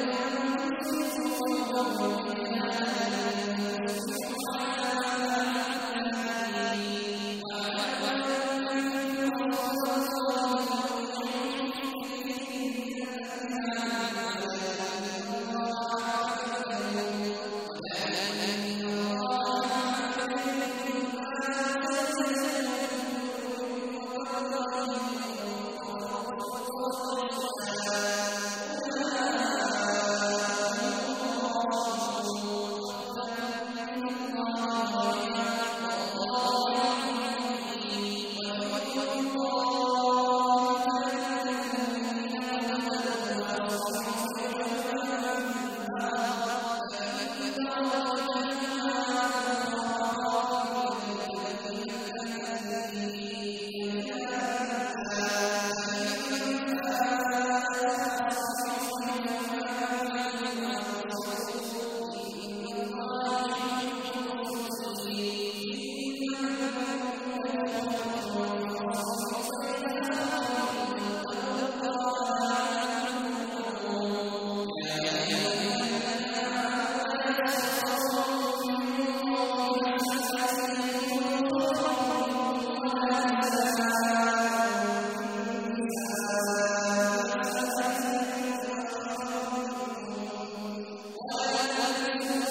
أنفسكم ضرا الله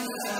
أنزل